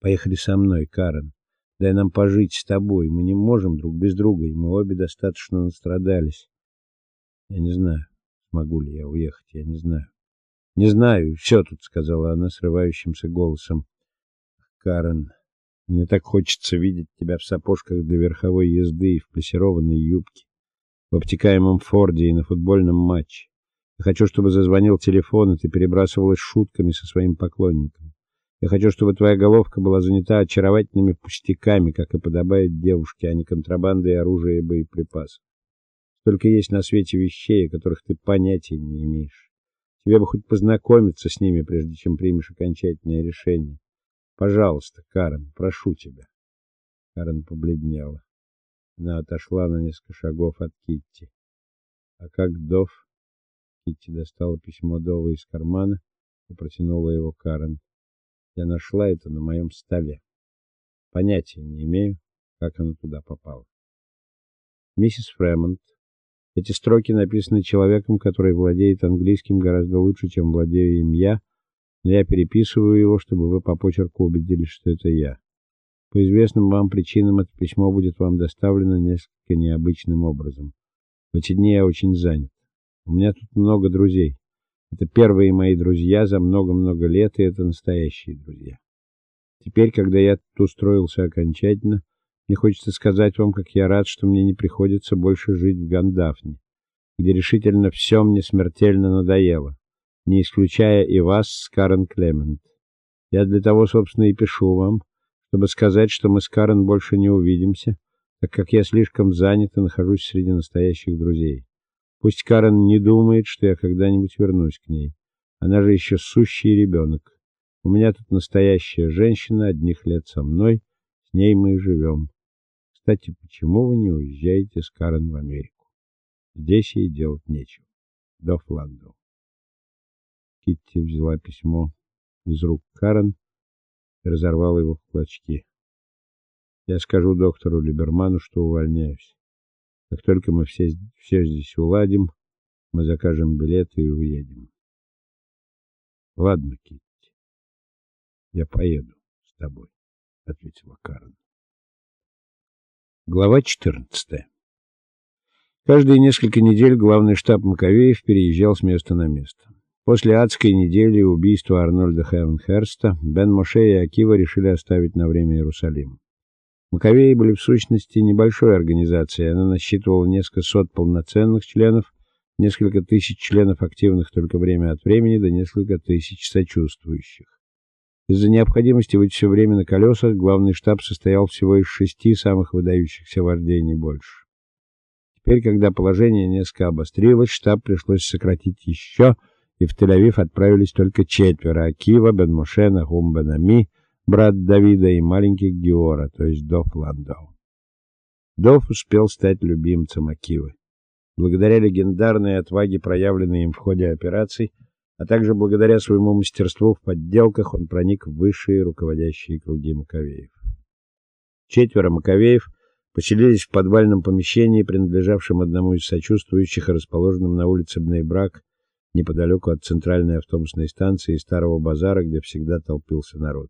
Поехали со мной, Карен. Дай нам пожить с тобой. Мы не можем друг без друга, и мы обе достаточно настрадались. Я не знаю, смогу ли я уехать, я не знаю. Не знаю, все тут, сказала она срывающимся голосом. Карен, мне так хочется видеть тебя в сапожках для верховой езды и в плессированной юбке, в обтекаемом форде и на футбольном матче. Я хочу, чтобы зазвонил телефон, и ты перебрасывалась шутками со своим поклонником. Я хочу, чтобы твоя головка была занята очаровательными пустяками, как и подобает девушке, а не контрабандой оружия и боеприпасов. Столько есть на свете вещей, о которых ты понятия не имеешь. Тебе бы хоть познакомиться с ними, прежде чем примешь окончательное решение. Пожалуйста, Карен, прошу тебя. Карен побледнела. Она отошла на несколько шагов от Китти. А как Дов? Китти достала письмо Дова из кармана и протянула его Карен. Я нашла это на моем столе. Понятия не имею, как оно туда попало. Миссис Фремонт. Эти строки написаны человеком, который владеет английским гораздо лучше, чем владею им я но я переписываю его, чтобы вы по почерку убедились, что это я. По известным вам причинам это письмо будет вам доставлено несколько необычным образом. В эти дни я очень занят. У меня тут много друзей. Это первые мои друзья за много-много лет, и это настоящие друзья. Теперь, когда я тут устроился окончательно, мне хочется сказать вам, как я рад, что мне не приходится больше жить в Гандафне, где решительно все мне смертельно надоело не исключая и вас с Карен Клемент. Я для того, собственно, и пишу вам, чтобы сказать, что мы с Карен больше не увидимся, так как я слишком занят и нахожусь среди настоящих друзей. Пусть Карен не думает, что я когда-нибудь вернусь к ней. Она же еще сущий ребенок. У меня тут настоящая женщина, одних лет со мной, с ней мы и живем. Кстати, почему вы не уезжаете с Карен в Америку? Здесь ей делать нечего. До Фландов. Китти взяла письмо из рук Карен и разорвала его в клочки. Я скажу доктору Либерману, что увольняюсь. Как только мы все все здесь уладим, мы закажем билеты и уедем. Ладно, Китти. Я поеду с тобой, ответила Карен. Глава 14. Каждые несколько недель главный штаб Маковеев переезжал с места на место. После адской недели убийства Арнольда Хевенхерста Бен Моше и Акива решили оставить на время Иерусалим. Маковеи были в сущности небольшой организацией, она насчитывала несколько сот полноценных членов, несколько тысяч членов активных только время от времени, до несколько тысяч сочувствующих. Из-за необходимости быть все время на колесах, главный штаб состоял всего из шести самых выдающихся вождей, не больше. Теперь, когда положение несколько обострилось, штаб пришлось сократить еще – и в Тель-Авив отправились только четверо: Акива, Бен-Моше, Нахум Бен-Ами, брат Давида и маленький Геора, то есть Доф Ландау. Доф успел стать любимцем Акивы. Благодаря легендарной отваге, проявленной им в ходе операций, а также благодаря своему мастерству в подделках, он проник в высшие руководящие круги Маковеев. Четверо Маковеев поселились в подвальном помещении, принадлежавшем одному из сочувствующих, расположенном на улице Бнейбрак, неподалеку от центральной автобусной станции и старого базара, где всегда толпился народ.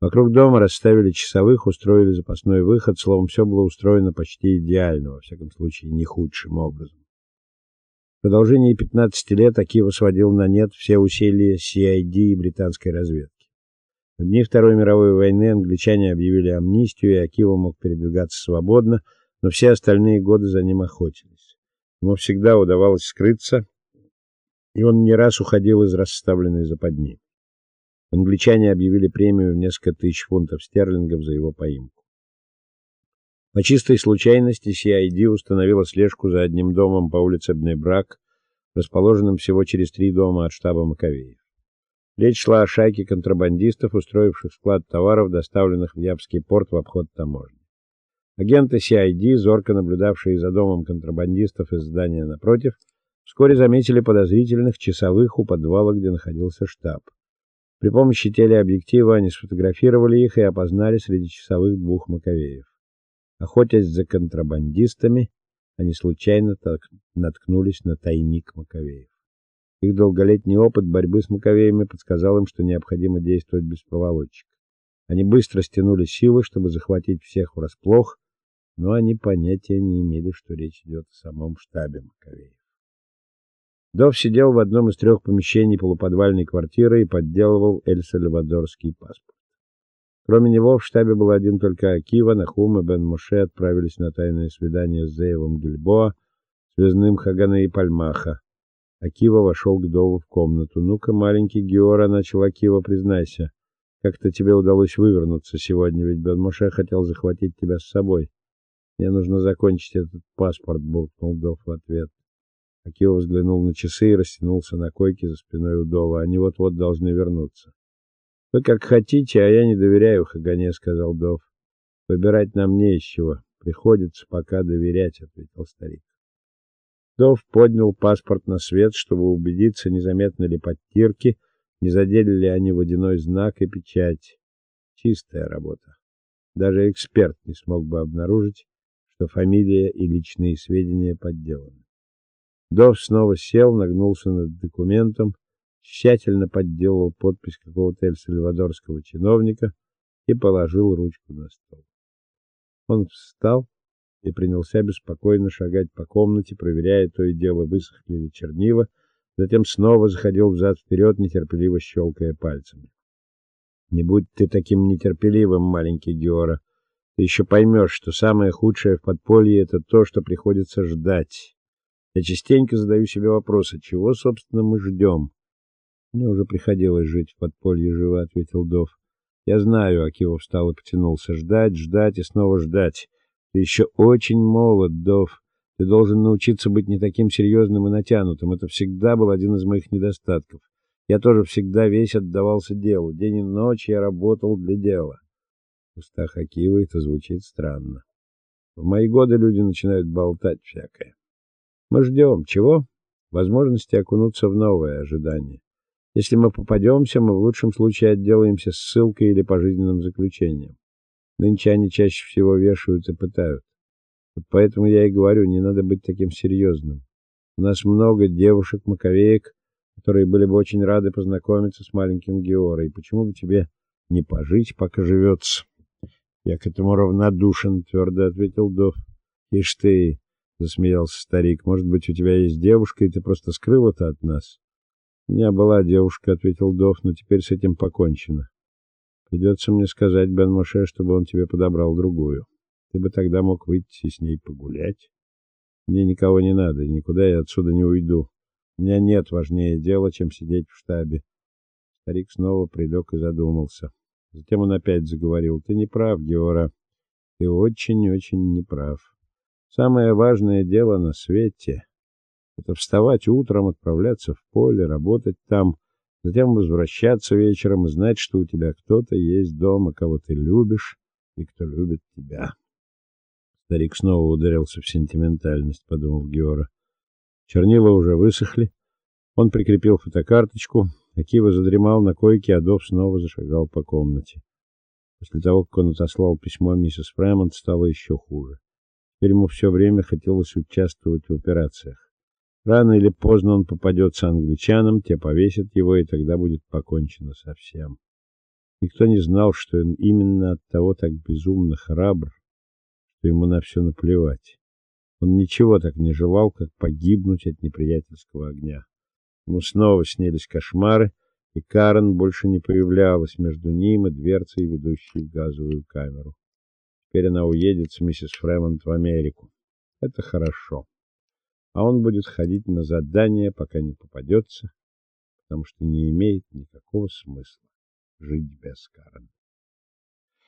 Вокруг дома расставили часовых, устроили запасной выход, словом, все было устроено почти идеально, во всяком случае, не худшим образом. В продолжении 15 лет Акива сводил на нет все усилия CID и британской разведки. В дни Второй мировой войны англичане объявили амнистию, и Акива мог передвигаться свободно, но все остальные годы за ним охотились. Ему всегда удавалось скрыться, и он не раз уходил из расставленной западни. Англичане объявили премию в несколько тысяч фунтов стерлингов за его поимку. По чистой случайности CID установила слежку за одним домом по улице Бнебрак, расположенным всего через три дома от штаба Маковеев. Речь шла о шайке контрабандистов, устроивших склад товаров, доставленных в Ябский порт в обход таможни. Агенты CID, зорко наблюдавшие за домом контрабандистов из здания напротив, Вскоре заметили подозрительных часовых у подвала, где находился штаб. При помощи телеобъектива они сфотографировали их и опознали среди часовых двух маковеев. Охотясь за контрабандистами, они случайно наткнулись на тайник маковеев. Их долголетний опыт борьбы с маковеями подсказал им, что необходимо действовать без проволочек. Они быстро стянули силы, чтобы захватить всех врасплох, но они понятия не имели, что речь идет о самом штабе Маковеев. Дов сидел в одном из трех помещений полуподвальной квартиры и подделывал эль-сальвадорский паспорт. Кроме него в штабе был один только Акива, Нахум и Бен Моше отправились на тайное свидание с Зеевым Гильбоа, связным Хагана и Пальмаха. Акива вошел к Дову в комнату. "Ну-ка, маленький Геора", начал Акива, "признайся, как-то тебе удалось вывернуться сегодня, ведь Бен Моше хотел захватить тебя с собой. Мне нужно закончить этот паспорт", буркнул Дов в ответ. Акива взглянул на часы и растянулся на койке за спиной у Дова. Они вот-вот должны вернуться. Вы как хотите, а я не доверяю Хагане, сказал Дов. Выбирать нам не из чего. Приходится пока доверять, ответил старик. Дов поднял паспорт на свет, чтобы убедиться, незаметны ли подтирки, не задели ли они водяной знак и печать. Чистая работа. Даже эксперт не смог бы обнаружить, что фамилия и личные сведения подделаны. Дов снова сел, нагнулся над документом, тщательно подделал подпись какого-то эль-сальвадорского чиновника и положил ручку на стол. Он встал и принялся беспокойно шагать по комнате, проверяя то и дело высохли ли чернила, затем снова заходил взад вперед, нетерпеливо щелкая пальцами. Не будь ты таким нетерпеливым, маленький Геора. Ты еще поймешь, что самое худшее в подполье это то, что приходится ждать. Я частенько задаю себе вопрос, а чего, собственно, мы ждем? Мне уже приходилось жить в подполье живо, ответил Дов. Я знаю, Акива встал и потянулся. Ждать, ждать и снова ждать. Ты еще очень молод, Дов. Ты должен научиться быть не таким серьезным и натянутым. Это всегда был один из моих недостатков. Я тоже всегда весь отдавался делу. День и ночь я работал для дела. В устах Акивы это звучит странно. В мои годы люди начинают болтать всякое. Мы ждем чего? Возможности окунуться в новое ожидание. Если мы попадемся, мы в лучшем случае отделаемся ссылкой или пожизненным заключением. Нынче они чаще всего вешают и пытают. Вот поэтому я и говорю, не надо быть таким серьезным. У нас много девушек-маковеек, которые были бы очень рады познакомиться с маленьким Георой. Почему бы тебе не пожить, пока живется? Я к этому равнодушен, твердо ответил Дов. Ишь ты, засмеялся старик. Может быть, у тебя есть девушка, и ты просто скрыл это от нас? У меня была девушка, ответил Дов, но теперь с этим покончено. Придется мне сказать Бен Моше, чтобы он тебе подобрал другую. Ты бы тогда мог выйти с ней погулять. Мне никого не надо, никуда я отсюда не уйду. У меня нет важнее дела, чем сидеть в штабе. Старик снова прилег и задумался. Затем он опять заговорил: "Ты не прав, Геора. Ты очень-очень не прав. Самое важное дело на свете это вставать утром, отправляться в поле, работать там, затем возвращаться вечером и знать, что у тебя кто-то есть дома, кого ты любишь и кто любит тебя. Старик снова ударился в сентиментальность, подумал Геора. Чернила уже высохли. Он прикрепил фотокарточку, Акива задремал на койке, а Дов снова зашагал по комнате. После того, как он отослал письмо миссис Фрэмонт, стало еще хуже. Теперь ему все время хотелось участвовать в операциях. Рано или поздно он попадется англичанам, те повесят его, и тогда будет покончено со всем. Никто не знал, что он именно от того так безумно храбр, что ему на все наплевать. Он ничего так не желал, как погибнуть от неприятельского огня. Ему снова снились кошмары, и Карен больше не появлялась между ним и дверцей, ведущей в газовую камеру. Теперь она уедет с миссис Фремонт в Америку. Это хорошо а он будет ходить на задания, пока не попадется, потому что не имеет никакого смысла жить без Карен.